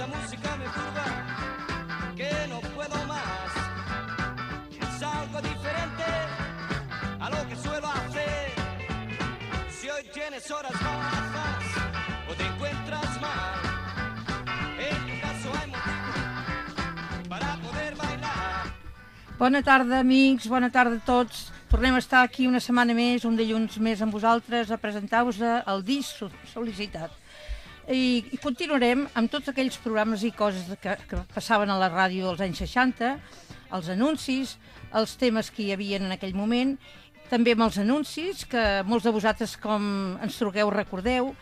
Esta música me turba, que no puedo más. Es algo diferente a lo que suelo hacer. Si hoy tienes horas bajas o te encuentras mal. Bona tarda, amics, bona tarda a tots. Tornem a estar aquí una setmana més, un dilluns més amb vosaltres, a presentar-vos el disc so- sol·licitat. I, I continuarem amb tots aquells programes i coses que, que passaven a la ràdio dels anys 60, els anuncis, els temes que hi havia en aquell moment, també amb els anuncis, que molts de vosaltres, com ens truqueu, recordeu,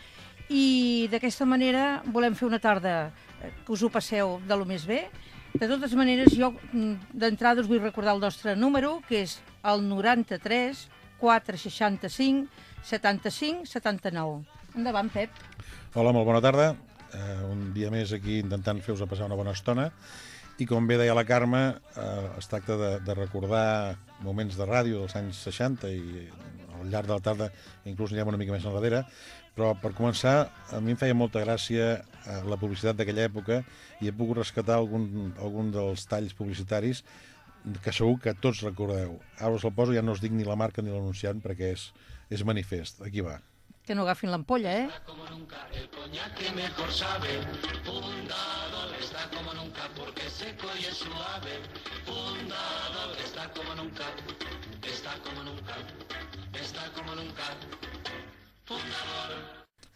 i d'aquesta manera volem fer una tarda eh, que us ho passeu de lo més bé. De totes maneres, jo mm, d'entrada us vull recordar el nostre número, que és el 93 465 75 79. Endavant, Pep. Hola, molt bona tarda. Uh, un dia més aquí intentant fer-vos passar una bona estona. I com bé deia la Carme, uh, es tracta de, de recordar moments de ràdio dels anys 60 i al llarg de la tarda inclús anirem una mica més enrere, però per començar, a mi em feia molta gràcia uh, la publicitat d'aquella època i he pogut rescatar algun, algun dels talls publicitaris que segur que tots recordeu. Ara us el poso, ja no us dic ni la marca ni l'anunciant perquè és, és manifest. Aquí va. Que no agafin l'ampolla, eh?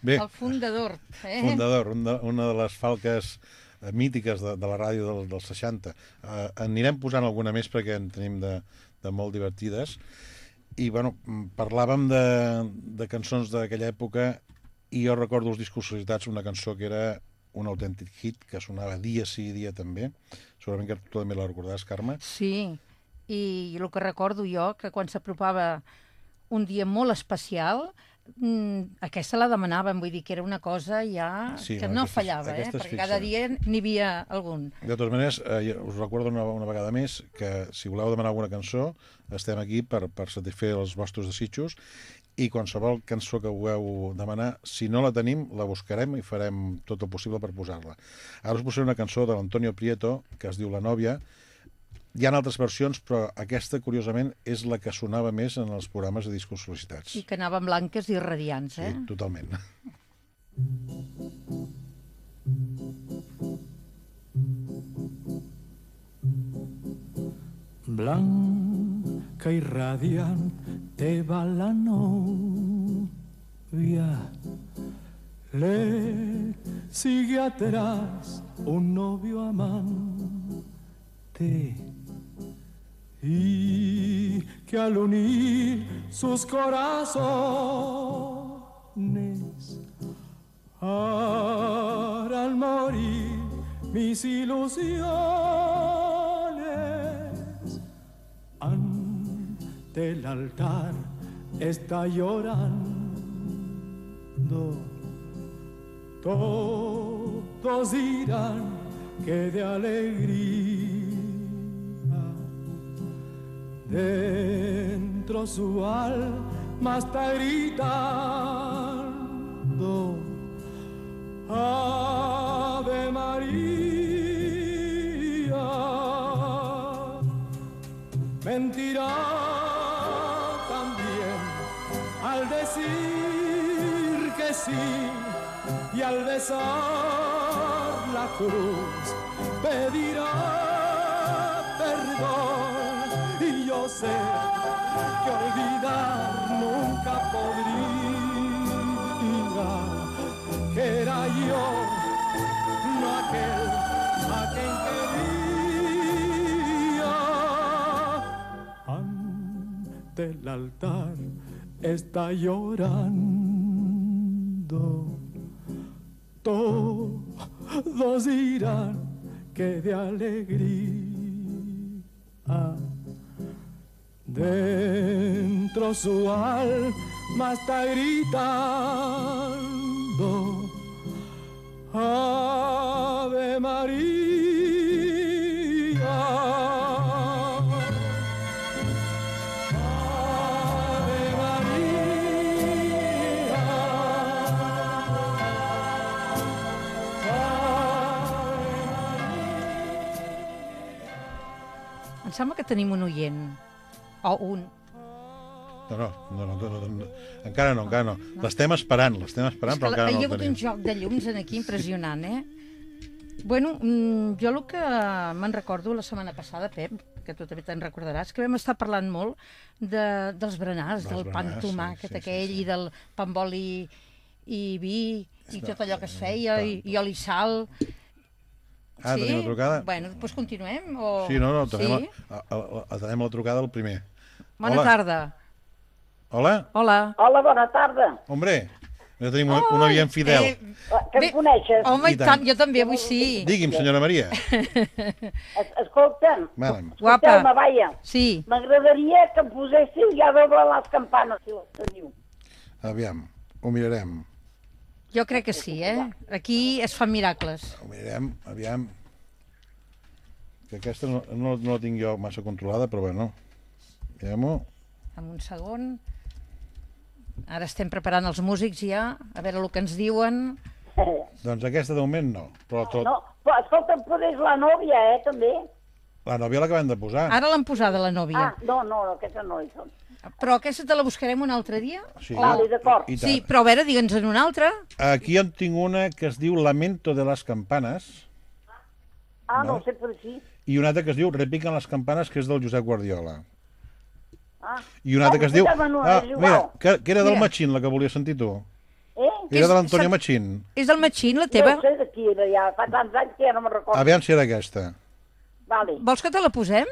Bé, El fundador, eh? fundador, una, una de les falques eh, mítiques de, de la ràdio del, dels 60. Eh, anirem posant alguna més perquè en tenim de, de molt divertides. I, bueno, mm, parlàvem de, de cançons d'aquella època i jo recordo els discos societats una cançó que era un autèntic hit que sonava dia sí dia també. Segurament que tu també la recordaràs, Carme. Sí, i el que recordo jo, que quan s'apropava un dia molt especial, aquesta la demanaven, vull dir que era una cosa ja Sí, que no, és- fallava, eh? aquesta és perquè fixa. cada dia n'hi havia algun. De totes maneres, eh, us recordo una, una vegada més que si voleu demanar alguna cançó, estem aquí per, per satisfer els vostres desitjos i qualsevol cançó que vulgueu demanar, si no la tenim, la buscarem i farem tot el possible per posar-la. Ara us posaré una cançó de l'Antonio Prieto que es diu La nòvia. Hi ha altres versions, però aquesta, curiosament, és la que sonava més en els programes de discos sol·licitats. I que anaven blanques i radiants, Sí, eh? totalment. Blanca y radiante va la novia, le sigue atrás un novio amante y que al unir sus corazones harán morir mis ilusiones. Ante el altar está llorando. Todos dirán que de alegría dentro su alma está gritando. Ave María, mentirá también al decir que sí y al besar la cruz pedirá perdón sé que olvidar nunca podría. Que era yo no aquel a quien quería. Ante el altar está llorando. Todos dirán que de alegría dentro su alma está gritando Ave María Em sembla que tenim un. O un. No, no, no, no, no, no, encara no, encara no. L'estem esperant, l'estem esperant, però encara hi ha no hagut un joc de llums en aquí impressionant, eh? Bueno, mm, jo el que me'n recordo la setmana passada, Pep, que tu també te'n recordaràs, que vam estar parlant molt de, dels berenars, del pan tomàquet sí, sí, aquell sí, sí. i del pa amb oli i vi i tot allò que es feia, i, i oli i sal. Ah, tenim una trucada? Bueno, doncs continuem? O... Sí, no, no, tenim, Sí? la, la trucada del primer. Bona Hola. tarda. Hola? Hola. Hola, bona tarda. Hombre, ja tenim un, un oient fidel. Eh, Que em coneixes? home, I tant. tant, jo també avui sí. Digui'm, senyora Maria. Es, escolta'm, Madam. Guapa. escolteu-me, vaja. Sí. M'agradaria que em poséssiu ja doble les campanes, si les teniu. Aviam, ho mirarem. Jo crec que sí, eh? Aquí es fan miracles. Ho mirarem, aviam. Que aquesta no, no, no la tinc jo massa controlada, però bueno. Mirem-ho. En un segon. Ara estem preparant els músics ja, a veure el que ens diuen. Doncs aquesta de moment no. Però tot, No, però escolta'm, podés la nòvia, eh, també? la nòvia l'acabem de posar. Ara l'han posada, la nòvia. Ah, no, no, aquesta no hi són. Però aquesta te la buscarem un altre dia? Sí, Vale, d'acord. Sí, però a veure, digue'ns en una altra. Aquí en tinc una que es diu Lamento de las campanas Ah, no ho sé per si. i una altra que es diu Repiquen les campanes, que és del Josep Guardiola. Ah, I una altra que es diu... Ah, mira, que, que era del. Machín, la que volia sentir tu. eh? Era de És- l'Antonio Machín. És del Matxín, la No teva? sé de qui era ja, fa tants anys que ja no me'n recordo. Aviam si era aquesta. Vale. Vols que te la posem?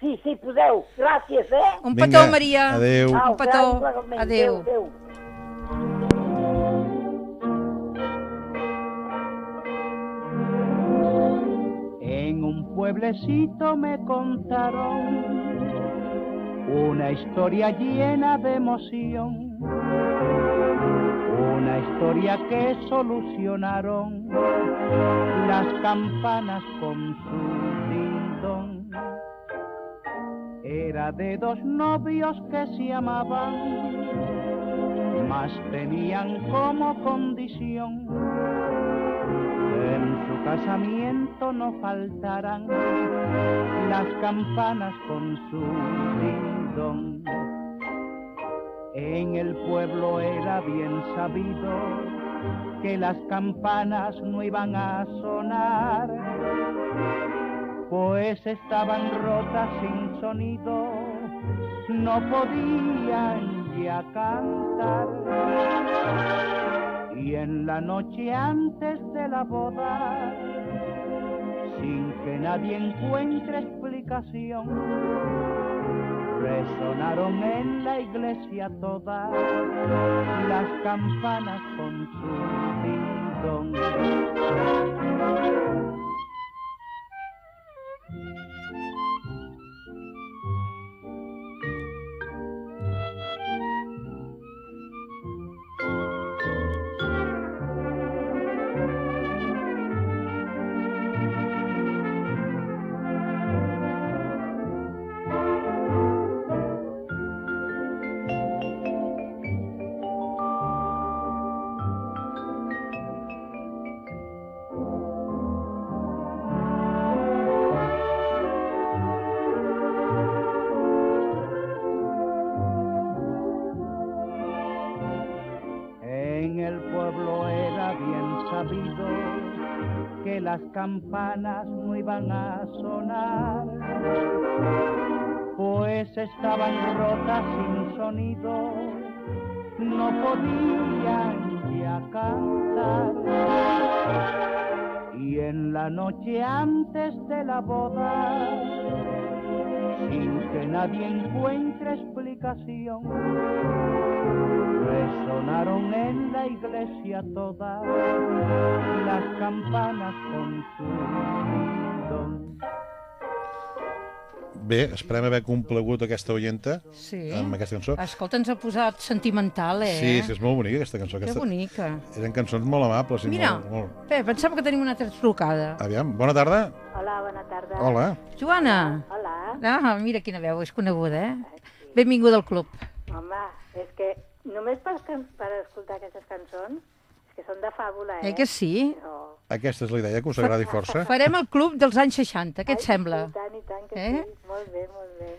Sí, sí, poseu. Gràcies, eh? Un Vinga, petó, Maria. adéu. Un petó. igualment. Adéu. Adéu. En un pueblecito me contaron una historia llena de emoción, una historia que solucionaron las campanas con su dindón. Era de dos novios que se amaban, mas tenían como condición en su casamiento no faltarán las campanas con su dindón. En el pueblo era bien sabido que las campanas no iban a sonar, pues estaban rotas sin sonido, no podían ya cantar. Y en la noche antes de la boda, sin que nadie encuentre explicación, resonaron en la iglesia todas las campanas con su dindón. Campanas no iban a sonar, pues estaban rotas sin sonido, no podían ya cantar. Y en la noche antes de la boda, sin que nadie encuentre explicación, resonaron en la iglesia todas las campanas con su don. Bé, esperem haver complagut aquesta oienta Sí. amb aquesta cançó. Escolta, ens ha posat sentimental, eh? Sí, sí, és molt bonica aquesta cançó. Que Aquesta... bonica. Eren cançons molt amables i Mira, molt, molt... Bé, pensava que tenim una altra trucada. Aviam, bona tarda. Hola, bona tarda. Hola. Joana. Hola. Ah, mira quina veu, és coneguda, eh? Benvinguda al club. Home, és que només per, per escoltar aquestes cançons, que són de fàbula, eh? Eh que sí? Però... Aquesta és la idea, que us agradi força. Farem el club dels anys 60, què et Ai, sembla? I tant, i tant que Eh? sí. Molt bé, molt bé.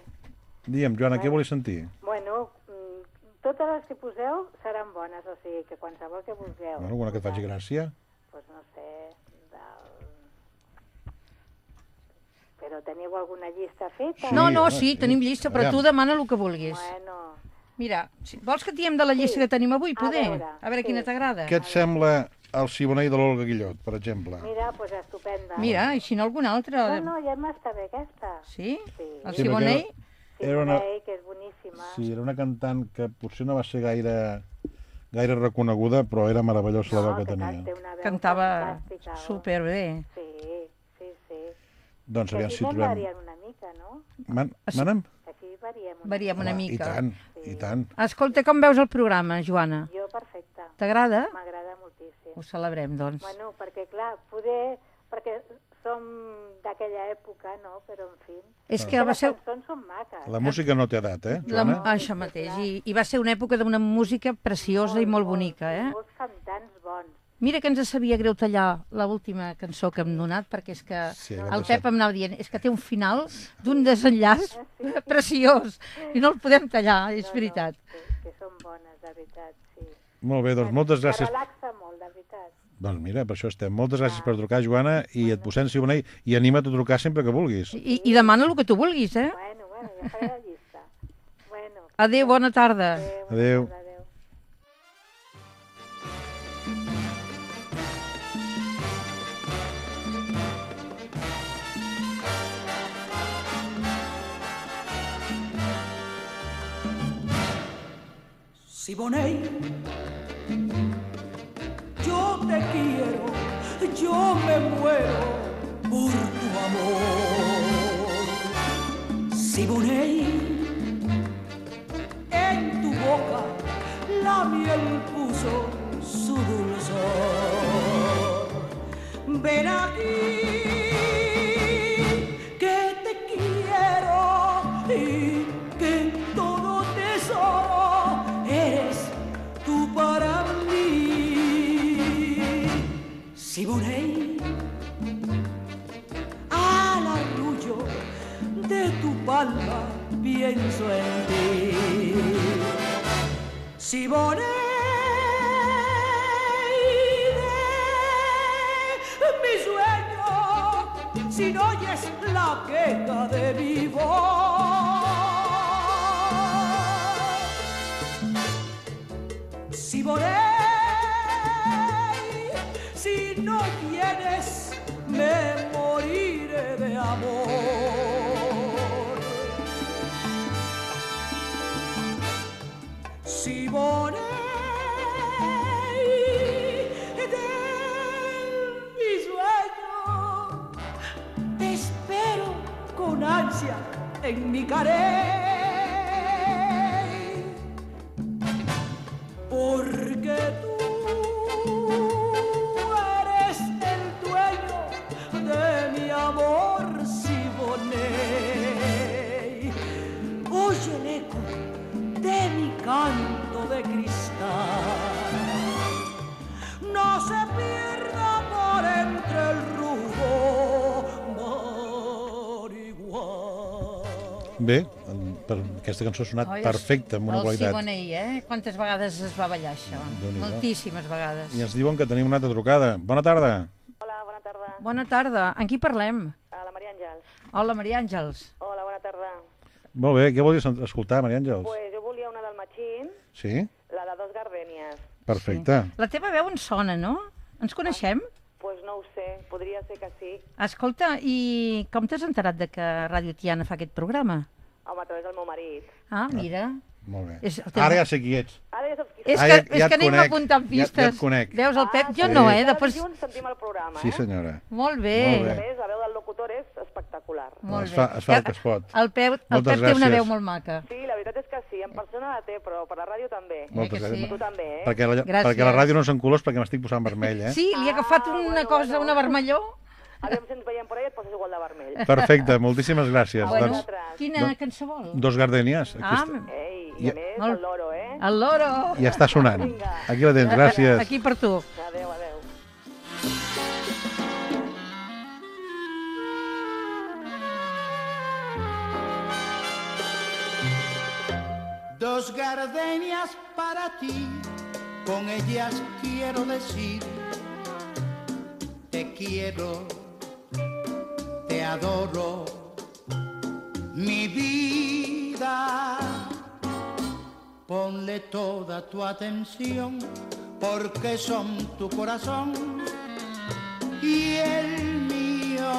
Digue'm, Joana, què volies sentir? Bueno, mm, totes les que poseu seran bones, o sigui que qualsevol que vulgueu. Bueno, alguna que et faci gràcia? Doncs no sé, del... Però teniu alguna llista feta? No, no, sí, sí. tenim llista, però Aviam. tu demana el que vulguis. Bueno, Mira, si vols que diem de la llista que tenim avui, A poder? veure, A veure sí. quina t'agrada. Què et sembla el Siboney de l'Olga Guillot, per exemple? mira, doncs pues estupenda. Mira, i si no alguna altra. No, no, ja m'està bé aquesta. Sí? Sí. El Sí, Siboney? Sí, Era una- que és boníssima. Sí, era una cantant que potser no va ser gaire gaire reconeguda, però era meravellosa la veu que que tenia. una veu Cantava fantàstica. superbé. Sí, sí, sí. Doncs Que aviam si trobem... una mica, no? Man, mana'm? Variem una Variem una Home, mica. I tant, Sí. i tant. Escolta, com veus el programa, Joana? Jo perfecte. T'agrada? M'agrada moltíssim. Ho celebrem, doncs. Bueno, perquè clar, poder... Perquè som d'aquella època, no? Però, en fi... És que va les ser... cançons són maques. La música no té edat, eh, La, Joana? això mateix, i, i va ser una època d'una música preciosa i molt bonica, eh? Bons. Mira que ens sabia greu tallar l'última cançó que hem donat, perquè és que Sí, el deixat. Pep em anava dient, és que té un final d'un desenllaç preciós, i no el podem tallar, és veritat. No, que, que són bones, de veritat, sí. Molt bé, doncs moltes Que gràcies. relaxa molt, de veritat. Doncs mira, per això estem. Moltes gràcies per trucar, Joana, i et posem Siboney, i anima't a trucar sempre que vulguis. I, i demana el que tu vulguis, eh? Bueno, bueno, ja faré la llista. Bueno. Adéu, bona tarda. Adéu. Adéu. Adéu. Siboney, yo te quiero, yo me muero por tu amor. Siboney, en tu boca la miel puso su dulzor. Ven aquí, tu palma pienso en ti. De mi sueño, si no oyes la queja de mi voz. Siboney, si no vienes, me moriré de amor. Siboney, de mi sueño, te espero con ansia en mi carey. Aquesta cançó ha sonat Oi, perfecta, amb una el qualitat. Siboney, eh? Quantes vegades es va ballar això? Moltíssimes vegades. I ens diuen que tenim una altra trucada. Bona tarda. Hola, bona tarda. Bona tarda. En qui parlem? A la Maria Àngels. Hola, Maria Àngels. Hola, bona tarda. Molt bé, què volies escoltar, Maria Àngels? Pues jo volia una del Machín, Sí? la de dos gardènies. Perfecte. La teva veu ens sona, no? Ens coneixem? Pues no ho sé, podria ser que sí. Escolta, i com t'has enterat de que Ràdio Tiana fa aquest programa? Home, a través del meu marit. Ah, mira. Molt bé. És el teu- Ara ja sé qui ets. Ara ja saps qui És Ah, que, ja- és ja que et anem conec, apuntant ja- ja et pistes. conec. Veus el Pep? Jo sí. no, eh? Després... dilluns sentim el programa, Sí, eh? senyora. Molt bé. Molt A bé. més, la veu del locutor és espectacular. Molt Es bé. fa- es fa el que es pot. El Pep, el Moltes Pep té una veu molt maca. Sí, la veritat és que sí, en persona la té, però per la ràdio també. Moltes que sí? gràcies. Tu també, eh? Perquè la, Gràcies. perquè la ràdio no són colors perquè m'estic posant vermell, eh? Sí, li ha agafat Ah, una bueno, cosa, bueno. una vermellor. Aviam si ens veiem per ahí et poses igual de vermell. Perfecte, moltíssimes gràcies. Bueno, Doncs, quina Doncs- cançó vol? dos gardènies. Aquí, Ah, està, Ei, i I- a més, Molt- el loro, eh? el loro. ja està sonant. Vinga. Aquí la tens, gràcies. Aquí per tu. Adéu, adéu. Dos gardenias para ti, con ellas quiero decir, te quiero, te adoro, mi vida. Ponle toda tu atención, porque son tu corazón y el mío.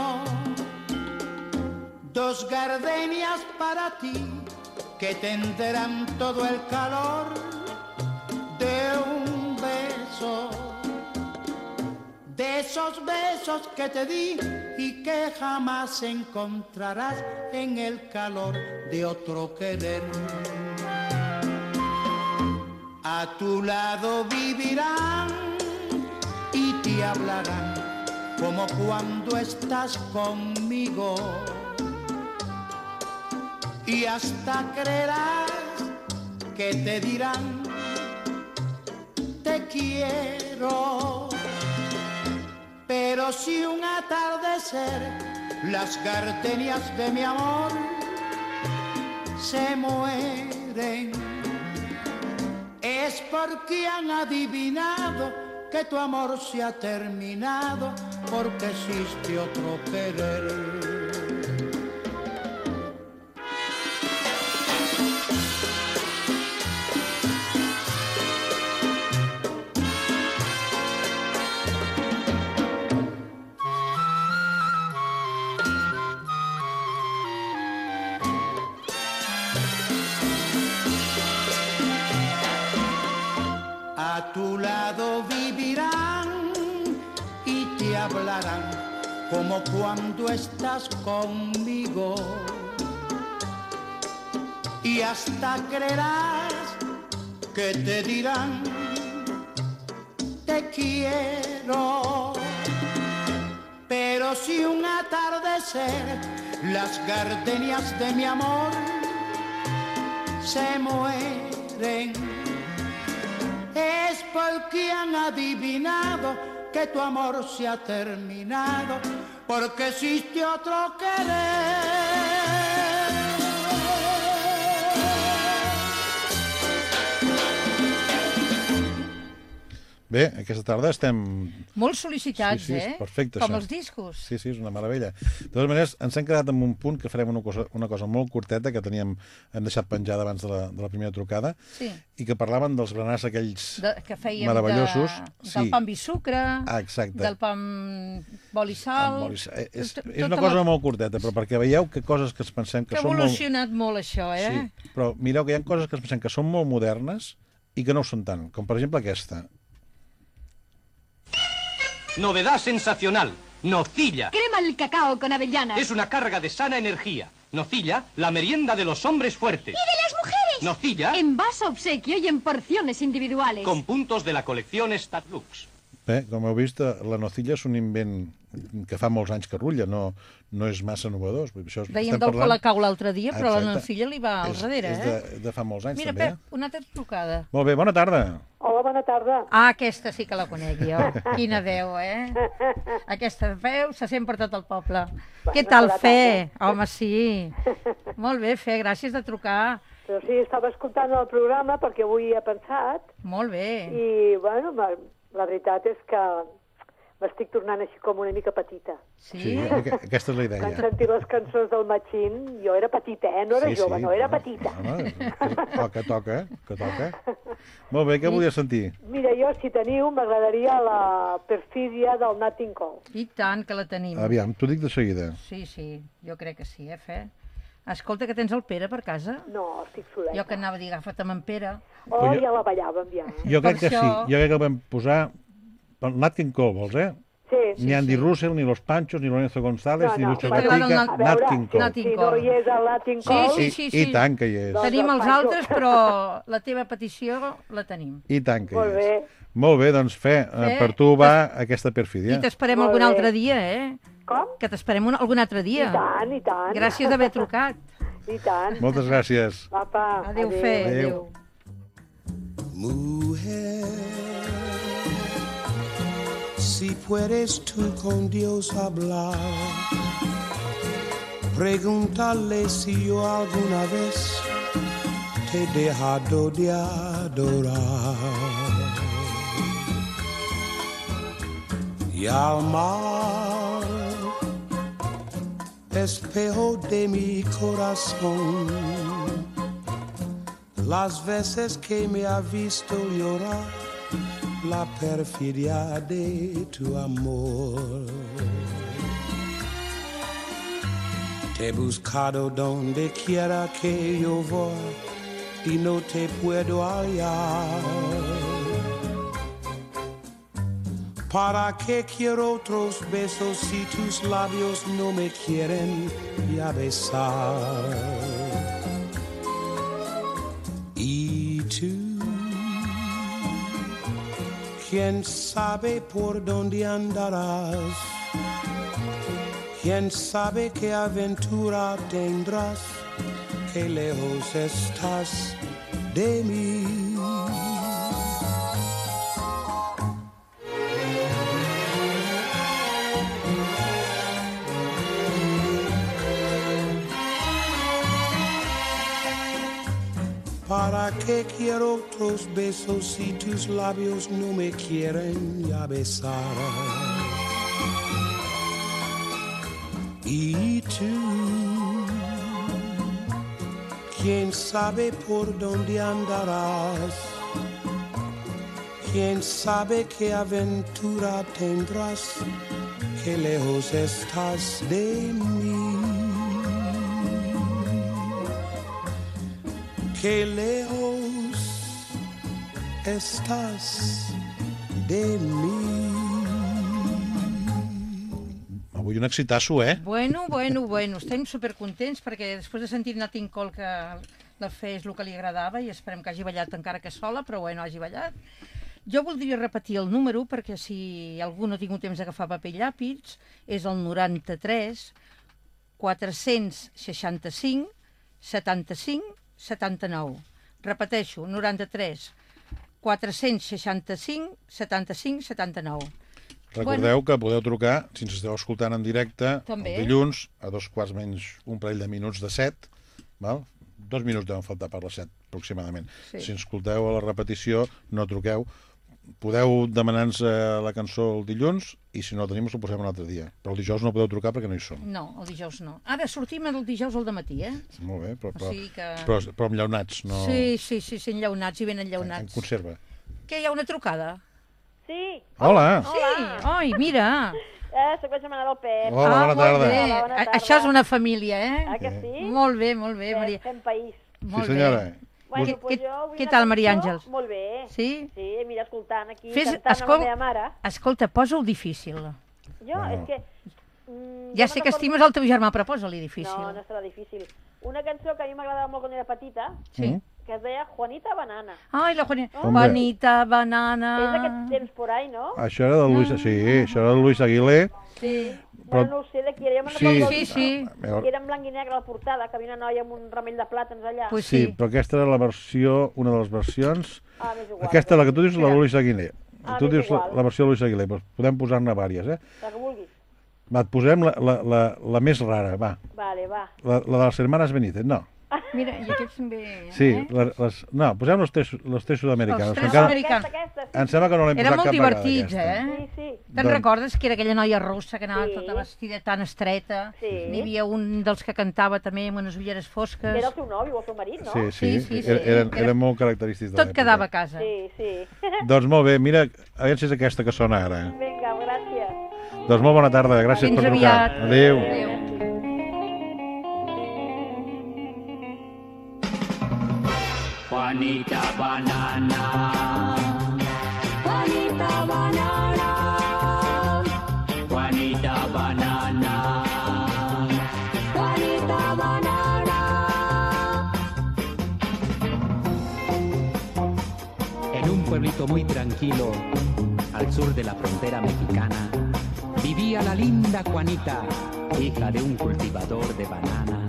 Dos gardenias para ti que tendrán todo el calor de un beso. De esos besos que te di y que jamás encontrarás en el calor de otro querer. A tu lado vivirán y te hablarán como cuando estás conmigo y hasta creerás que te dirán te quiero. Pero si un atardecer las gardenias de mi amor se mueren, es porque han adivinado que tu amor se ha terminado porque existe otro querer. Que te dirán, te quiero. Pero si un atardecer las gardenias de mi amor se mueren, es porque han adivinado que tu amor se ha terminado, porque existe otro querer. Bé, aquesta tarda estem... Molt sol·licitats, Sí, sí, eh? perfecte, Com això. els discos. Sí, sí, és una meravella. De totes maneres, ens hem quedat amb un punt que farem una cosa, una cosa molt curteta que teníem, hem deixat penjada abans de la, de la primera trucada Sí. i que parlaven dels granars aquells... De, que fèiem Meravellosos, de, sí. del pa amb sucre, Ah, exacte. del pa amb bol i sal... Amb oli- eh, És, Tot- és tota una cosa la- molt curteta, però perquè veieu que coses que es pensem que, Que ha són molt... evolucionat molt, això, eh? Sí, però mireu que hi ha coses que es pensem que són molt modernes i que no ho són tant, com per exemple aquesta. Novedad sensacional. Nocilla. Crema el cacao con avellanas. Es una carga de sana energía. Nocilla, la merienda de los hombres fuertes. ¡Y de las mujeres! Nocilla, En vaso obsequio y en porciones individuales. con puntos de la colección Statlux. Bé, com heu vist, eh, la nocilla és un invent que fa molts anys que rutlla, no, no és massa dir, Això estem del parlant- Colacau l'altre dia, però la Exacte. Nancilla li va al És- darrere, és eh? de, de fa molts anys, Mira, també. Pep, una altra trucada. eh? Molt bé, bona tarda. Hola, bona tarda. Ah, aquesta sí que la conec jo. Quina veu, eh? Aquesta veu se sent per tot el poble. Què tal, Fe? Home, sí. Molt bé, Fe, gràcies de trucar. Però sí, estava escoltant el programa perquè avui he pensat Molt bé. i, bueno, la veritat és que m'estic tornant així com una mica petita. Sí? Sí, aqu- aquesta és la Quan idea. sentir les cançons del Machín, jo era petita, eh? No era Sí, jove, sí, no, era petita. Home, oh, que toca, que toca. Molt bé, què volies sentir? Mira, jo, si teniu, m'agradaria la perfídia del Nat King Cole. I tant que la tenim. Aviam, t'ho dic de seguida. Sí, sí, jo crec que sí, eh, Fe? Escolta, que tens el Pere per casa? No, estic soleta. Jo que anava a dir, agafa't amb en Pere. Oh, jo- ja la ballàvem, ja. Jo crec que això- sí. Jo crec que el vam posar... Nat King Cole, vols, eh? Sí, sí. Ni Andy Russell, ni Los Panchos, ni Lorenzo González, No, ni no, Lucho t'agrada el Gatica, Nat- Nat King Cole. Nat- Si no hi és el Latin Sí, Call, sí, I, sí, I sí. tant que hi és. Doncs Tenim el els altres, però la teva petició la tenim. I tant que Molt hi és. bé. Molt bé, doncs fe, eh, Fe. per tu va aquesta perfídia. I t'esperem algun bé. altre dia, eh? Com? Que t'esperem un, algun altre I dia. tant, i tant. Gràcies d'haver trucat. I tant. Moltes gràcies. Apa, Adéu, Fe. Adéu. Mujer, si puedes tú con Dios hablar, pregúntale si yo alguna vez te he dejado de adorar. Y al mar, espejo de mi corazón, las veces que me ha visto llorar la perfidia de tu amor. Te he buscado donde quiera que yo voy y no te puedo hallar. ¿Para qué quiero otros besos si tus labios no me quieren ya besar? Y tú, quién sabe por dónde andarás, quién sabe qué aventura tendrás, qué lejos estás de mí. ¿Para qué quiero otros besos si tus labios no me quieren ya besar? Y tú, quién sabe por dónde andarás, quién sabe qué aventura tendrás, qué lejos estás de mí. Qué lejos estás de mí. Avui un excitasso, eh? Bueno, bueno, bueno, estem supercontents perquè després de sentir Natin Cole que la fe és el que li agradava i esperem que hagi ballat encara que sola, però bueno, hagi ballat. Jo voldria repetir el número perquè si algú no ha tingut temps d'agafar paper i llàpids, és el 93 465 75 79. Repeteixo, 93 465 75 79. Recordeu que podeu trucar, si ens esteu escoltant en directe, També. el dilluns, a dos quarts menys un parell de minuts de set, val? dos minuts deuen faltar per les set, aproximadament. Sí. Si ens escolteu a la repetició, no truqueu. Podeu demanar-nos eh, la cançó el dilluns i si no la tenim us la posem un altre dia. Però el dijous no podeu trucar perquè no hi som. No, el dijous no. Ara sortim el dijous al matí, eh? Molt bé, però, O però, sigui que... però, però amb llaunats, no Sí, sí, sí, sí, enllaunats i ben en, en enllaunats. conserva. Què, hi ha una trucada? Sí, Hola! Sí, oi, mira. eh, soc la germana del Pep. Hola, bona molt tarda. bé. Hola, bona A- tarda. Això és una família, Ah, eh? que sí? Molt bé, molt bé, Fem- Maria. Fem país. Molt sí, senyora. Bé. Bueno, Què- pues què- què tal, Maria Àngels? Molt bé. Sí? Sí, mira, escoltant aquí, Fes, cantant escol... amb la meva mare. Escolta, posa-ho difícil. Jo, No. és que... Mm, Ja sé que estimes el teu germà, però posa-li difícil. No, no serà difícil. Una cançó que a mi m'agradava molt quan era petita, Sí. que es deia Juanita Banana. Ai, la Juanita. Hombre. Juanita, banana... És d'aquests temps por ahí, no? Això era de Luis, sí, això era de Luis Aguilé. Sí. Bueno, no ho sé de qui era. Jo me'n Sí, recordo Sí, sí. que era en blanc i negre la portada, que havia una noia amb un ramell de plàtans allà. Pues Sí, sí. però aquesta era la versió, una de les versions... Ah, m'és igual. Aquesta, la que tu dius, la de Luis Aguilé. Ah, tu dius la, igual. la versió de Luis Aguilé, però podem posar-ne vàries, eh? La que vulguis. Va, et posem la, la, la, la més rara, va. Vale, va. La, la de les hermanes Benítez, no. Mira, i aquests també... Sí, eh? la, les, no, posem los tres, los tres sud-americanos. Els tres encara-. Aquesta, aquesta, Em sembla que no l'hem posat molt cap vegada, divertits, aquesta. eh? sí, sí. Te'n Doncs- recordes que era aquella noia russa que anava Sí. tota vestida tan estreta? Sí. N'hi havia un dels que cantava també amb unes ulleres fosques. Era el seu nòvio o el seu marit, no? Sí, sí, Sí, sí, sí. Eren, eren, Era- eren molt característics de Tot l'època. quedava a casa. Sí, sí. Doncs molt bé, mira, a veure si és aquesta que sona ara. Vinga, gràcies. Doncs molt bona tarda, gràcies Fins per aviat. trucar. Adéu. Adéu. Juanita Banana. Juanita Banana. Juanita Banana. Juanita Banana. En un pueblito muy tranquilo, al sur de la frontera mexicana, vivía la linda Juanita, hija de un cultivador de bananas.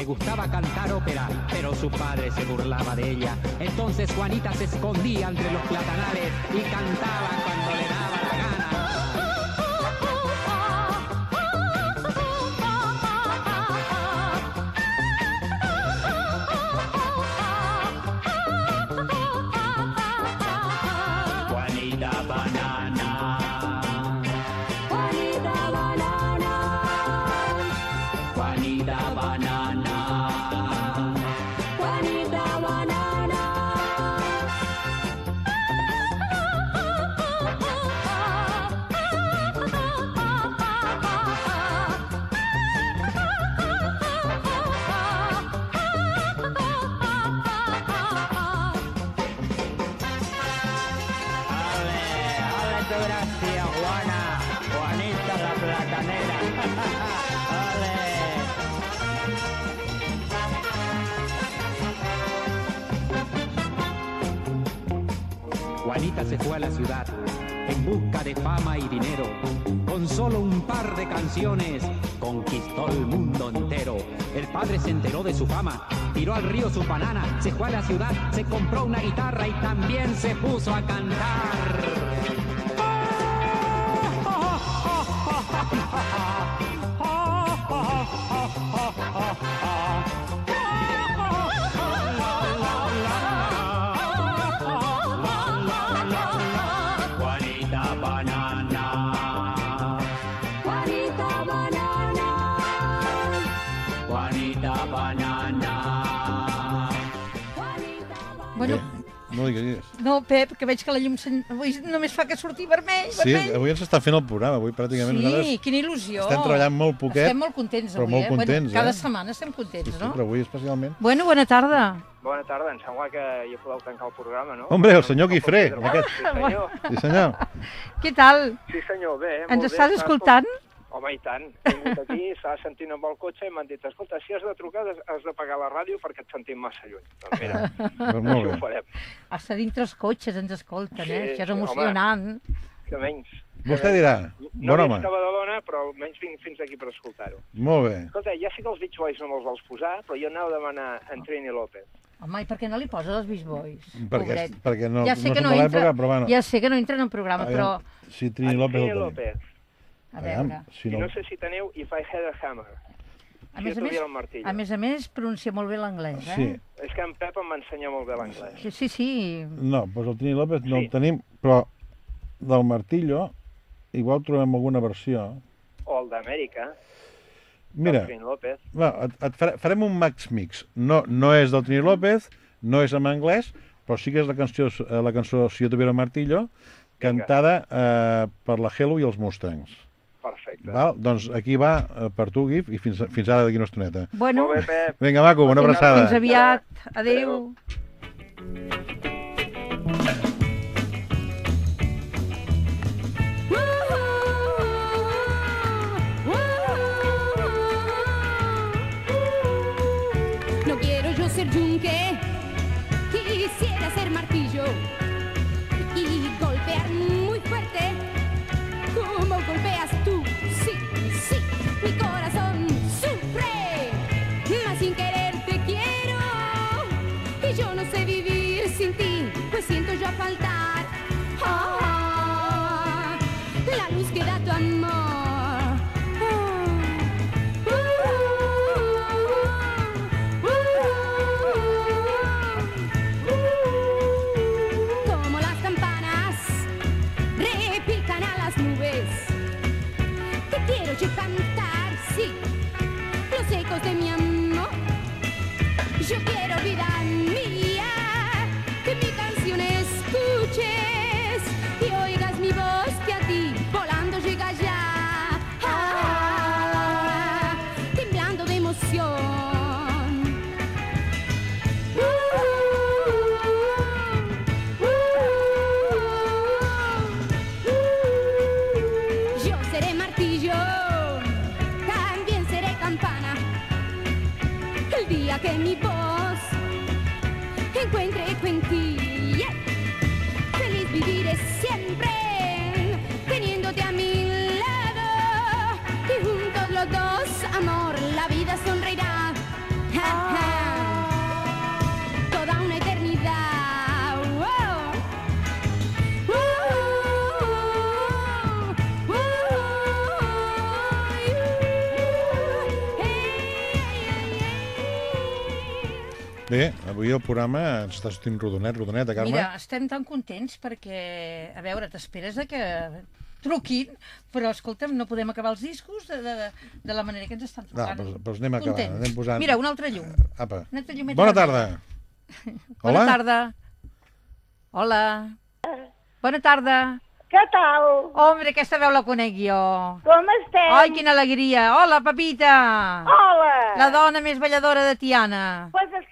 Le gustaba cantar ópera, pero su padre se burlaba de ella. Entonces Juanita se escondía entre los platanales y cantaba en busca de fama y dinero. Con solo un par de canciones conquistó el mundo entero. El padre se enteró de su fama, tiró al río su banana, se fue a la ciudad, se compró una guitarra y también se puso a cantar. No diguis. no, Pep, que veig que la llum sen... avui només fa que sortir vermell, Sí, vermell. avui ens està fent el programa, avui pràcticament Sí, nosaltres quina il·lusió. estem treballant molt poquet. Estem molt contents però avui, molt eh? contents, bueno, cada eh? setmana estem contents, Sí, sí, no? però avui especialment. Bueno, bona tarda. Bona tarda, em sembla que ja podeu tancar el programa, no? Hombre, el senyor Guifré, aquest. Sí, senyor. Sí, senyor. Què tal? Sí, senyor, bé. Ens molt bé, estàs està escoltant? Home, i tant. He vingut aquí, estava sentint amb el cotxe i m'han dit, escolta, si has de trucar has de pagar la ràdio perquè et sentim massa lluny. Doncs mira, Doncs molt així bé. ho farem. Hasta dintre els cotxes ens escolten, Sí, eh? Això és sí, home. emocionant. Que menys. Vostè dirà, No bon vinc home. a Badalona, però almenys vinc fins aquí per escoltar-ho. Molt bé. Escolta, ja sé que els Beach Boys no me'ls vols posar, però jo anava a demanar en Trini López. Home, i per què no li poses els Beach Boys? Perquè, Pobret. perquè no, ja no sé que som no entra, però bueno. ja sé que no entra en el programa, Aviam, però... Si Trini López Trini tenim. A veure. si I no... no sé si teniu If I Had a Hammer. A Si més, a més, a més a més, pronuncia molt bé l'anglès, eh? Sí. És que en Pep em va ensenyar molt bé l'anglès. Sí, sí, sí. No, doncs el Trini López no Sí. el tenim, però del Martillo igual trobem alguna versió. O el d'Amèrica, Mira, va, et, et fare- farem un max mix. No, no és del Trini López, no és en anglès, però sí que és la cançó, eh, la cançó Si jo tuviera un martillo, cantada eh, per la Hello i els Mustangs. Perfecte. Val? Doncs aquí va eh, per tu, Gif, i fins, fins ara d'aquí una estoneta. Bueno, Molt bé, Pep. Vinga, maco, una fins, abraçada. fins aviat. Adéu. No la luz que da tu avui el programa ens està sortint rodonet, rodonet, eh, Carme? Mira, estem tan contents perquè, a veure, t'esperes que truquin, però escolta'm, no podem acabar els discos de, de, de la manera que ens estan No, trucant. doncs, doncs anem acabant, Contents. anem posant... Mira, un altre llum. Apa. Una altra llumeta Bona tarda. Bona Hola? tarda. Hola. Bona tarda. Què tal? Hombre, aquesta veu la conec jo. Com estem? Ai, quina alegria. Hola, Pepita. Hola! La dona més balladora de Tiana. Pues és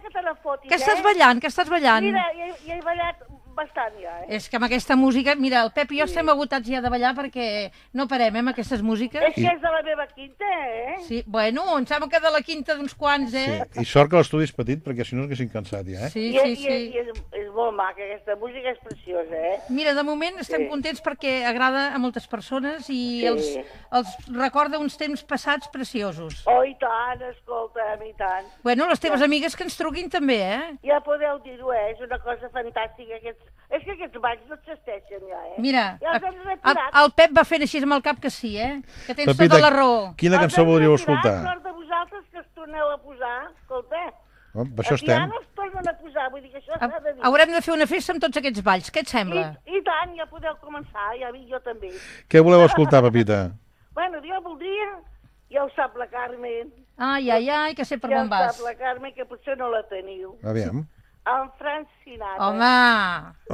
que te la fotis, Què estàs eh? ballant? Què estàs ballant? Mira, ja, he- ja he ballat bastant ja, eh? És que amb aquesta música, mira, el Pep i jo estem agotats ja de ballar perquè no parem, eh, amb aquestes músiques. És que és de la meva quinta, eh? Sí, bueno, em sembla que de la quinta d'uns quants, eh? I sort que l'estudi és petit, perquè si no s'haguessin cansat ja, eh? Sí, I, sí, i, sí. I és, és molt maca, aquesta música és preciosa, eh? Mira, de moment estem Sí. contents perquè agrada a moltes persones i Sí. els, els recorda uns temps passats preciosos. Oh, i tant, escolta'm, i tant. Bueno, les teves amigues que ens truquin també, eh? Ja podeu dir-ho, eh? És una cosa fantàstica. Aquests... És que aquests balls no existeixen ja, eh? Mira, Ja els hem retirat. el, el Pep va fent així amb el cap que sí, eh? Que tens Pepita, tota la raó. quina Els cançó voldríeu escoltar? Sort de vosaltres que es torneu a posar, escolta. Oh, per això Aquí ja estem. no es tornen a posar, vull dir que això s'ha de dir. Haurem de fer una festa amb tots aquests balls, què et sembla? I, I tant, ja podeu començar, ja vi jo també. Què voleu escoltar, Pepita? Bueno, jo voldria, ja ho sap la Carmen, Ai, ai, ai, que sé per ja on ho vas. sap la Carmen, que potser no la teniu. Aviam. En Frank Sinatra. Home,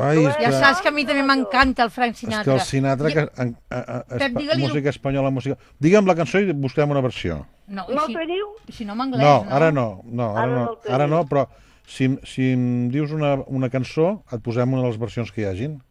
Ai, és ja que- saps que a mi també m'encanta el Frank És Sinatra. que el Sinatra, que, en, a, a, Pep, música espanyola, música... Digue'm la cançó i busquem una versió. No, No si, teniu? si no en anglès, No, no? ara no, no, ara Ara no, no el ara no, tenim. però si, si em dius una, una cançó, et posem una de les versions que hi hagin.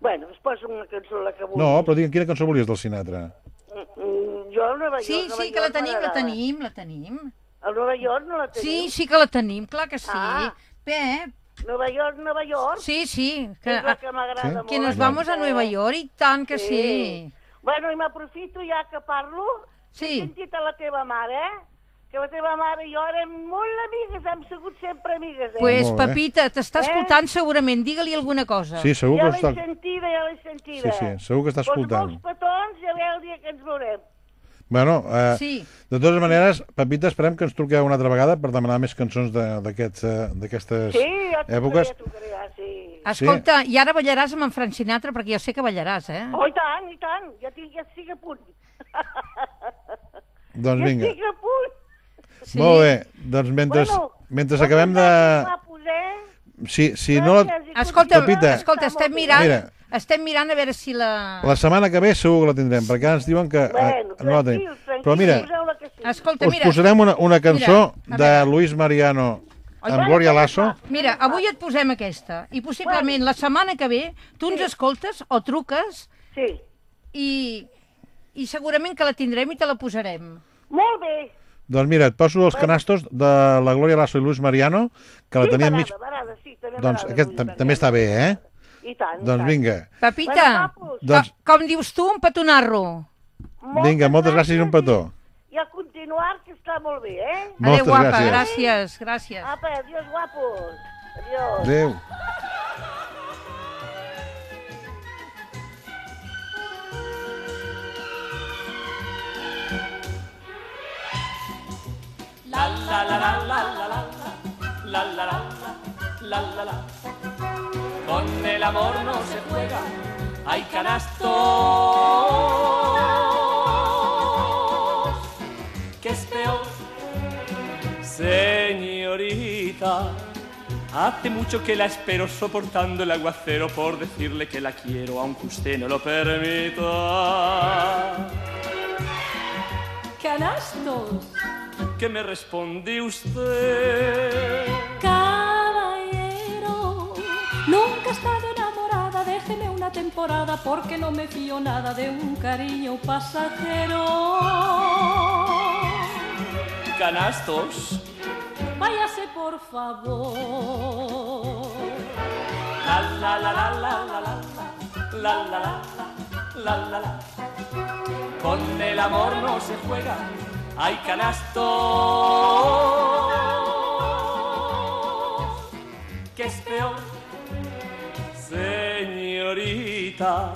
Bueno, es posa una cançó la que vulgui. No, però digue'm quina cançó volies del Sinatra. Mm, Jo a Nova York... Sí, Nova sí, que la tenim, la tenim, la tenim. A Nova York no la teniu? Sí, sí que la tenim, clar que sí. Ah. Pep, Nova York, Nova York? sí, sí. Que és la que m'agrada Sí? molt. Que nos vamos a Nueva eh? York, i tant que sí. Bueno, i m'aprofito ja que parlo. Sí. He sentit a la teva mare, eh? Que la teva mare i jo érem molt amigues, hem sigut sempre amigues, eh? Pues, bé. Pepita, t'està Eh? escoltant segurament. Digue-li alguna cosa. Sí, segur ja que l'he està... sentida, ja l'he sentida. Sí, sí, segur que està Doncs escoltant. molts petons, ja veu el dia que ens veurem. Bueno, eh, Sí. de totes maneres, Pepita, esperem que ens truqueu una altra vegada per demanar més cançons eh, d'aquestes Sí, ja trucaré, èpoques. ja trucaré, ja, sí. Escolta, i ara ballaràs amb en Frank Sinatra, perquè jo sé que ballaràs, eh? Oh, i tant, i tant, ja, tinc, ja estic a punt. Doncs ja vinga. estic a punt. Sí. Molt bé, doncs mentre, Bueno, mentre moltes acabem de... eh? Si, si no la... Escolta, Pepita. escolta, estem mirant, Mira. Estem mirant a veure si la... La setmana que ve segur que la tindrem, perquè ara ens diuen que eh, Bueno, no la tenim. tranquils, tranquils, Però mira, sí. Escolta, us mira, posarem una, una cançó Mira, de. Luis Mariano Ai, amb Gloria Lasso. mira, avui et posem aquesta, i possiblement la setmana que ve tu ens escoltes o truques Sí. i, i segurament que la tindrem i te la posarem. Molt bé. Doncs mira, et poso els canastos de la Gloria Lasso i Luis Mariano, que la sí, tenien mig... m'agrada, sí, també Doncs aquest tam- també està bé, eh? I tant, Doncs vinga. Pepita, Bueno. Doncs- co- com dius tu, un petonarro. Vinga, moltes gràcies i un petó. I a continuar, que està molt bé, eh? Moltes Adéu, guapa, gràcies. gràcies, gràcies. Apa, adiós, guapos. Adiós. Adéu. La la la la la la la la la la la la la Con el amor no se juega, hay canastos. ¿Qué es peor? Señorita, hace mucho que la espero soportando el aguacero por decirle que la quiero, aunque usted no lo permita. Canastos. ¿Qué me responde usted? He estado enamorada, déjeme una temporada porque no me fío nada de un cariño pasajero. Canastos, váyase por favor. La la la la la la la la la la la la la Con el amor no se juega, hay canastos. ¿Qué es peor? Señorita,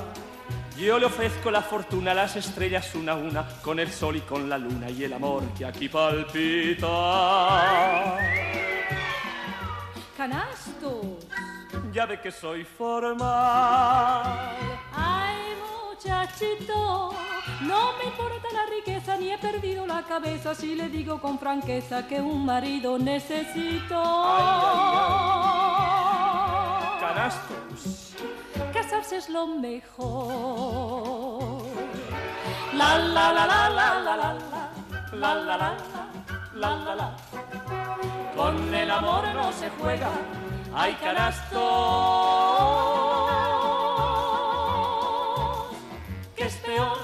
yo le ofrezco la fortuna, las estrellas una a una, con el sol y con la luna y el amor que aquí palpita. Canastos. Ya ve que soy formal. Ay, muchachito, no me importa la riqueza ni he perdido la cabeza si le digo con franqueza que un marido necesito. Canastos. Es lo mejor. La la la la la la la la la la la la la Con el amor no se juega, hay canastos. ¿Qué es peor?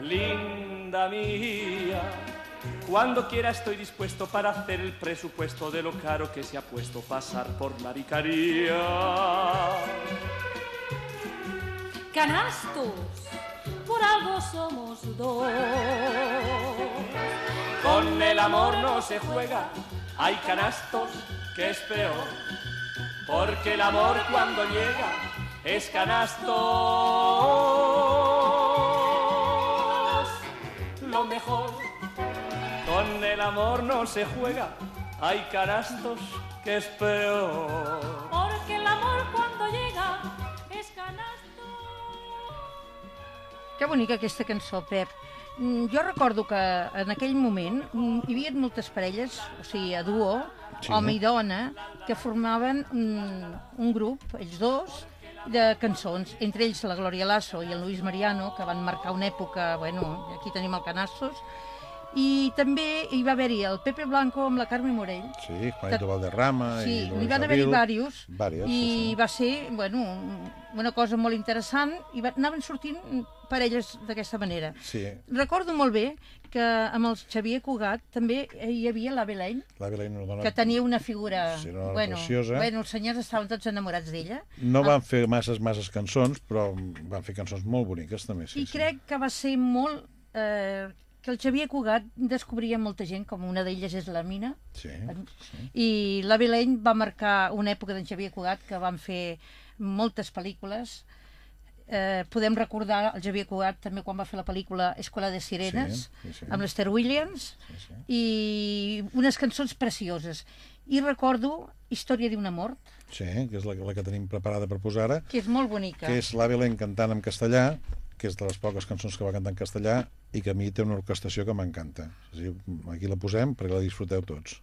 Linda mía, cuando quiera estoy dispuesto para hacer el presupuesto de lo caro que se ha puesto pasar por la vicaría. Canastos, por algo somos dos. Con el amor no se juega, hay canastos que es peor. Porque el amor cuando llega es canastos. Lo mejor, el amor no se juega, hay canastos que es peor. Porque el amor cuando llega és canastos. Que bonica aquesta cançó, Pep. Mm, Jo recordo que en aquell moment mm, hi havia moltes parelles, o sigui, a duo, Sí. home i dona, que formaven un, un grup, ells dos, de cançons, entre ells la Gloria Lasso i el Luis Mariano, que van marcar una època, bueno, aquí tenim el Canastos, i també hi va haver-hi el Pepe Blanco amb la Carme Morell, Sí, Juanito Valderrama Sí, i n'hi Lorenzo van haver-hi diversos Vàries, i sí, sí. va ser, bueno, una cosa molt interessant i va, anaven sortint parelles d'aquesta manera. Sí, Recordo molt bé que amb el Xavier Cugat també hi havia la Beleny, la Belén una dona... que tenia una figura... Sí, una bueno, preciosa. bueno, els senyors estaven tots enamorats d'ella. No van fer masses, masses cançons, però van fer cançons molt boniques, també, sí. I crec que va ser molt... Eh, que el Xavier Cugat descobria molta gent, com una d'elles és la Mina, Sí, sí. i la Beleny va marcar una època d'en Xavier Cugat que van fer moltes pel·lícules. Eh, podem recordar el Xavier Cugat també quan va fer la pel·lícula Escola de Sirenes, Sí, sí, sí. amb l'Esther Williams, i unes cançons precioses. I recordo Història d'un amor, Sí, que és la, la que tenim preparada per posar ara, que és molt bonica. que és la Belén cantant en castellà, que és de les poques cançons que va cantar en castellà i que a mi té una orquestació que m'encanta. Aquí la posem perquè la disfruteu tots.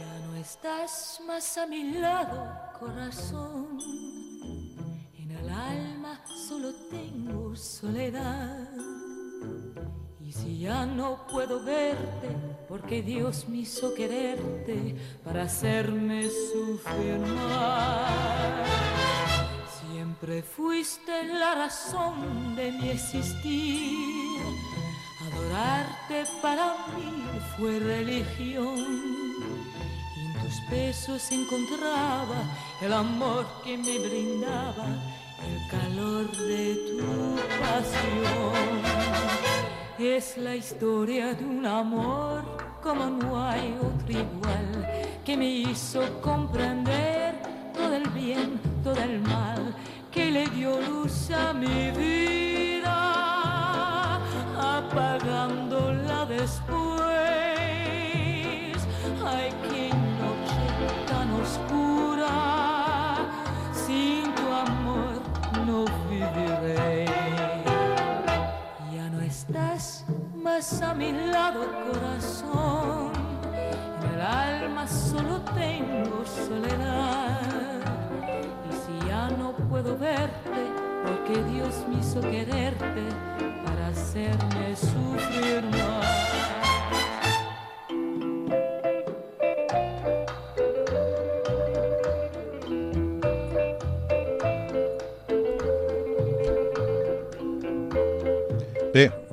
Ya no estás más a mi lado, corazón. En el alma solo tengo soledad. Ya no puedo verte, porque Dios me hizo quererte para hacerme sufrir más. Siempre fuiste la razón de mi existir. Adorarte para mí fue religión. Y en tus besos encontraba el amor que me brindaba, el calor de tu pasión. Es la historia de un amor como no hay otro igual, que me hizo comprender todo el bien, todo el mal, que le dio luz a mi vida, apagándola después. Estás a mi lado, corazón. En el alma solo tengo soledad. Y si ya no puedo verte, porque Dios me hizo quererte para hacerme sufrir más.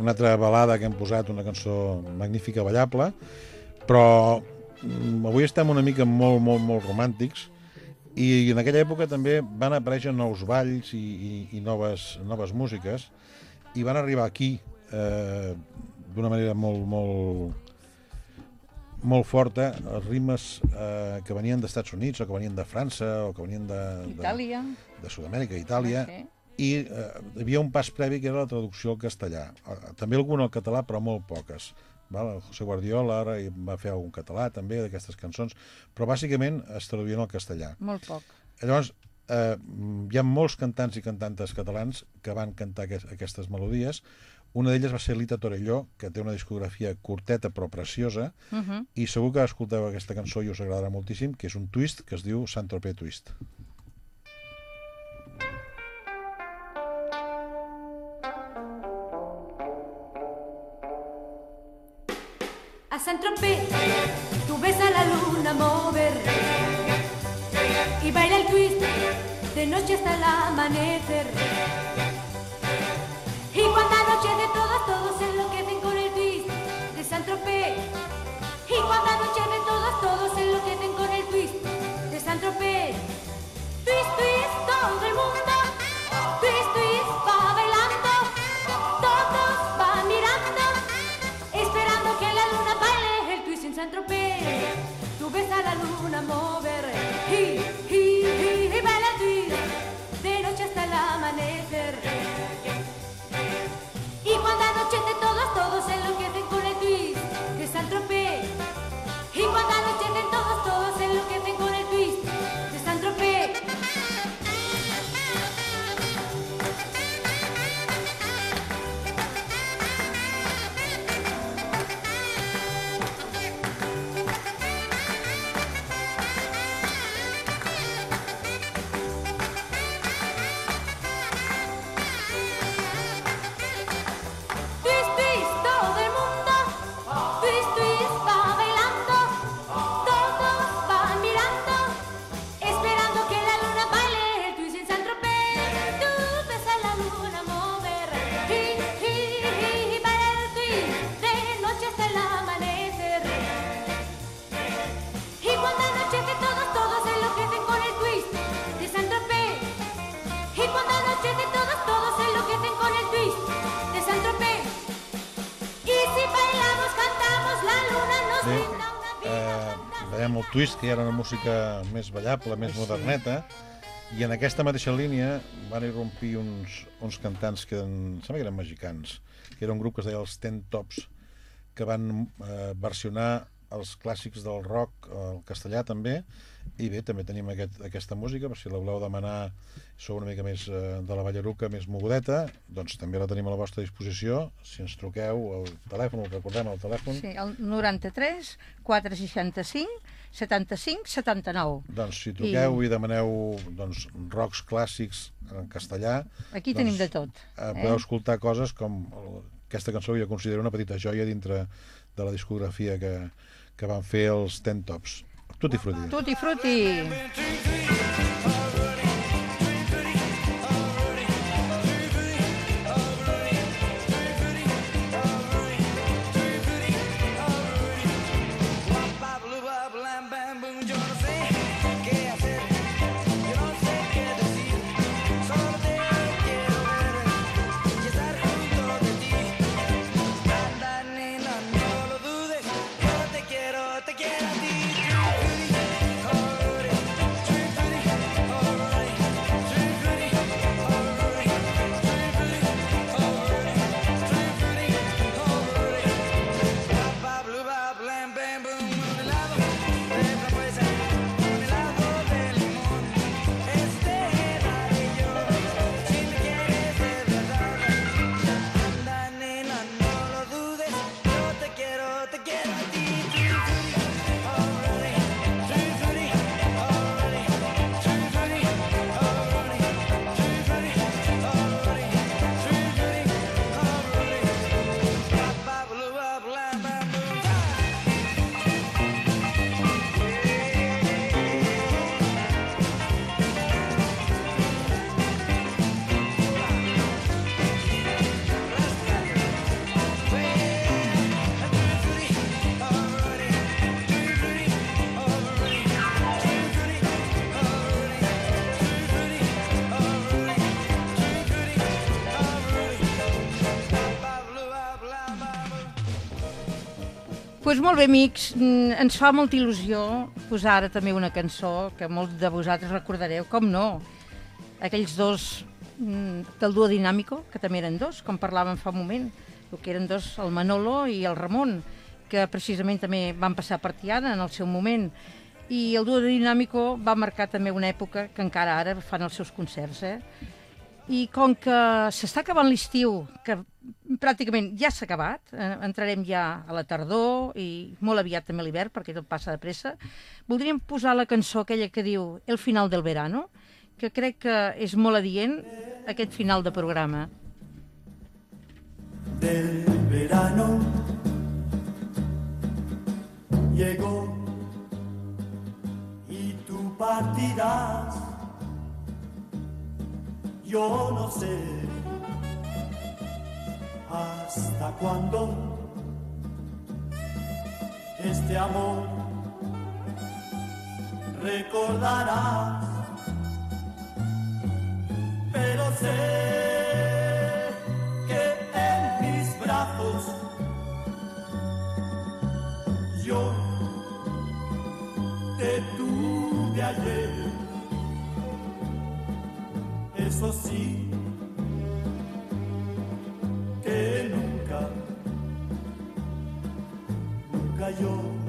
Una altra balada que hem posat, una cançó magnífica, ballable, però mm, avui estem una mica molt, molt, molt romàntics i en aquella època també van aparèixer nous balls i, i, i noves, noves músiques i van arribar aquí eh, d'una manera molt, molt, molt forta els ritmes eh, que venien d'Estats Units o que venien de França o que venien de, de, Itàlia. de Sud-amèrica, Itàlia, Ah, sí. I eh, hi havia un pas previ que era la traducció al castellà. Eh, També algun al català, però molt poques. Val? El José Guardiola ara hi va fer algun català també d'aquestes cançons, però bàsicament es traduïen al castellà. Molt poc. Llavors, eh, hi ha molts cantants i cantantes catalans que van cantar aquest, aquestes melodies. Una d'elles va ser Lita Torelló, que té una discografia curteta però preciosa, Mhm. i segur que escolteu aquesta cançó i us agradarà moltíssim, que és un twist que es diu Sant Tropez Twist. Saint-Tropez tú ves a la luna mover y baila el twist de noche hasta el amanecer. Y cuando anochece todos, todos enloquecen con el twist de Saint-Tropez. Y cuando anochece todos, todos enloquecen con el twist de Saint-Tropez. Twist, que ja era una música més ballable, més moderneta, i en aquesta mateixa línia van irrompir uns, uns cantants que eren, em sembla que eren mexicans, que era un grup que es deia els Ten Tops, que van eh, versionar els clàssics del rock al castellà també, i bé, també tenim aquest, aquesta música, per si la voleu demanar, sou una mica més eh, de la Ballaruca, més mogudeta, doncs també la tenim a la vostra disposició, si ens truqueu al telèfon, us recordem el telèfon, Sí, el 93 465 75 79. Doncs si truqueu i, i demaneu doncs, rocs clàssics en castellà... Aquí doncs, tenim de tot, Eh, eh? podeu escoltar coses com aquesta cançó que jo considero una petita joia dintre de la discografia que, que van fer els Ten Tops. Tutti frutti. Tutti frutti. Yo pues molt bé, amics, mm, ens fa molta il·lusió posar ara també una cançó que molts de vosaltres recordareu, com no, aquells dos mm, del duo dinàmico, que també eren dos, com parlàvem fa un moment, el que eren dos, el Manolo i el Ramon, que precisament també van passar per Tiana en el seu moment, i el duo dinàmico va marcar també una època que encara ara fan els seus concerts, eh? I com que s'està acabant l'estiu, que pràcticament ja s'ha acabat, eh, entrarem ja a la tardor i molt aviat també l'hivern, perquè tot passa de pressa, voldríem posar la cançó aquella que diu El final del verano, que crec que és molt adient aquest final de programa. del verano llegó y tú partirás. Yo no sé hasta cuándo este amor recordarás, pero sé que en mis brazos yo te tuve ayer. Eso sí, que nunca, nunca yo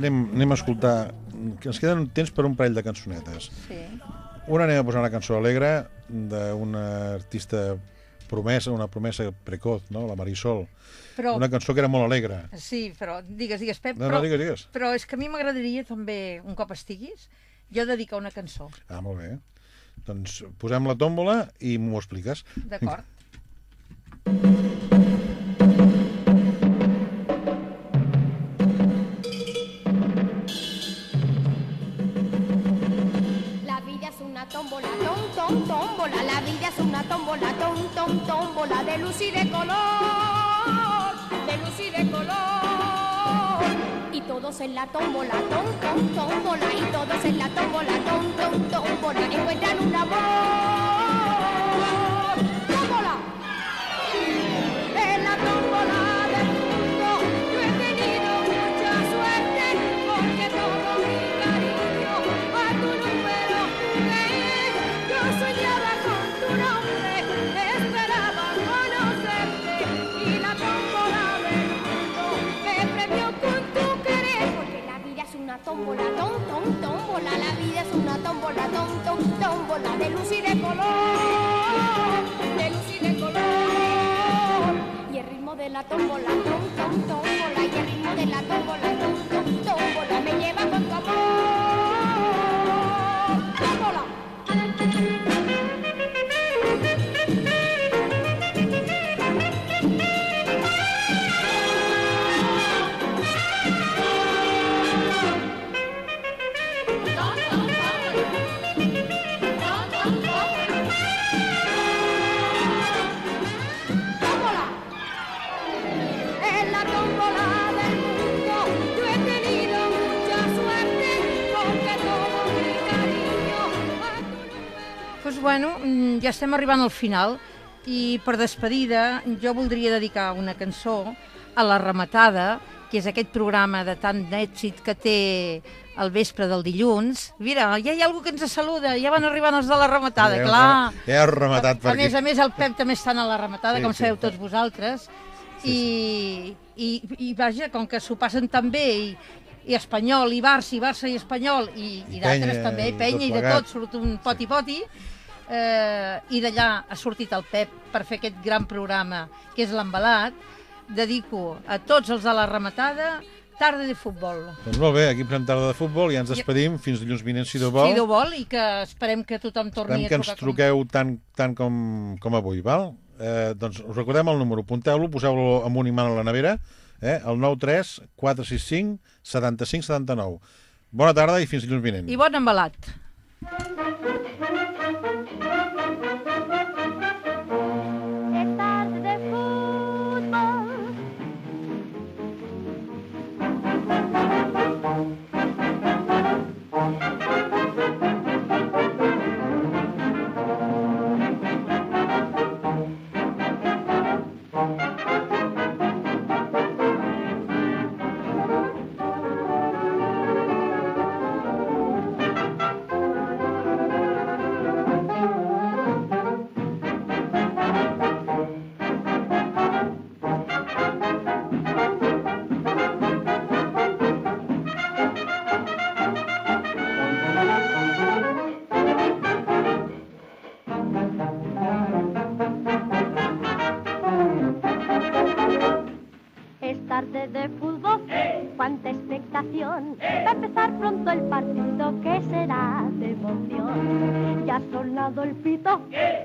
anem, anem a escoltar... Que ens queden temps per un parell de cançonetes. Sí. Una anem a posar una cançó alegre d'una artista promesa, una promesa precoz, no? la Marisol. Però- Una cançó que era molt alegre. Sí, però digues, digues, Pep. No, no, però, digues, digues. Però és que a mi m'agradaria també, un cop estiguis, jo dedicar una cançó. Ah, molt bé. Doncs posem la tòmbola i m'ho expliques. D'acord. tom, tómbola. La vida es una tómbola, tom, tom, tómbola. De luz y de color, de luz y de color. Y todos en la tómbola, tom, tom, tómbola. Y todos en la tómbola, tom, tom, tómbola. Encuentran un amor. Tómbola, tom, tom, tómbola, la vida es una tómbola, tom, tom, tómbola de luz y de color, de luz y de color. Y el ritmo de la tómbola, tom, tom, tómbola, y el ritmo de la tómbola, tom, tom, tómbola, me lleva con tu amor. Bueno, mm, ja estem arribant al final i per despedida jo voldria dedicar una cançó a La Rematada, que és aquest programa de tant d'èxit que té al vespre del dilluns. Mira, ja hi ha algú que ens saluda, ja van arribant els de La Rematada, Ja clar. ja heu rematat per a més aquí. a més, el Pep també està a La Rematada, Sí, com sí. sabeu tots vosaltres. I, i, I vaja, com que s'ho passen tan bé i, i Espanyol, i Barça, i Barça i Espanyol, i, i d'altres Penya, també, i i Penya, i de tot, surt un poti-poti, eh, i d'allà ha sortit el Pep per fer aquest gran programa, que és l'embalat, dedico a tots els de la rematada tarda de futbol. Doncs molt bé, aquí fem tarda de futbol i ja ens despedim fins dilluns vinent, si Déu vol. Si Déu vol, i que esperem que tothom torni Esperem que a ens trucar. truqueu tant, tant com, com avui, val? Eh, doncs us recordem el número, apunteu-lo, poseu-lo amb un imant a la nevera, eh? el 93 465 75 79. Bona tarda i fins dilluns vinent. I bon embalat. Thank you.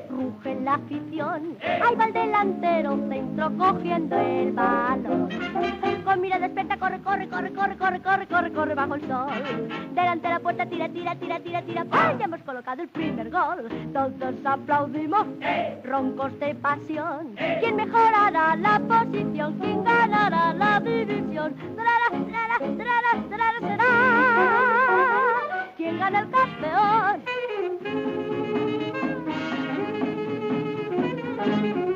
Ruge la afición. Ahí va el delantero centro cogiendo el balón. Con mira despierta, corre, corre, corre, corre, corre, corre, corre, corre bajo el sol. Delante de la puerta, tira, tira, tira, tira, tira. ¡Gol! Ya hemos colocado el primer gol. Todos aplaudimos, roncos de pasión. ¿Quién mejorará la posición? ¿Quién ganará la división? Trara, trara, trara, trara, será. ¿Quién gana el campeón? Thank you.